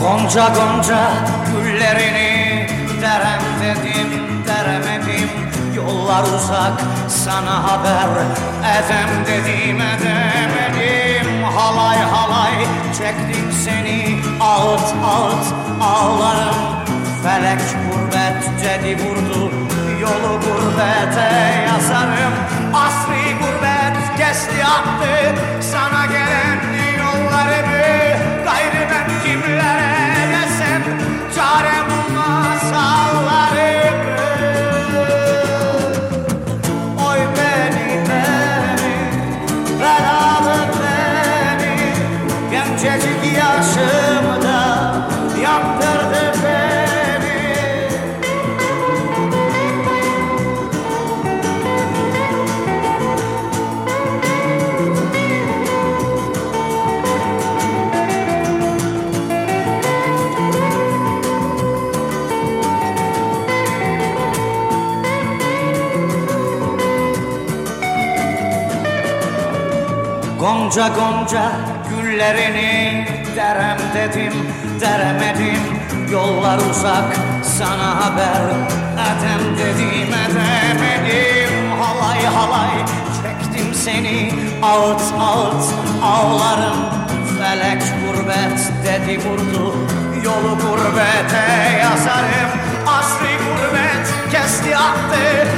Gonca gonca güllerini derem dedim deremedim Yollar uzak sana haber edem dedim edemedim Halay halay çektim seni. Ağıt ağıt ağlarım. Felek gurbet dedi vurdu Gencecik yaşımda yandırdı beni. Gonca gonca güllerini derem dedim deremedim Yollar uzak sana haber edem dedim edemedim. Halay halay çektim seni ağıt ağıt ağlarım. Felek gurbet dedi vurdu yolu gurbete yazarım. Asri gurbet kesti attı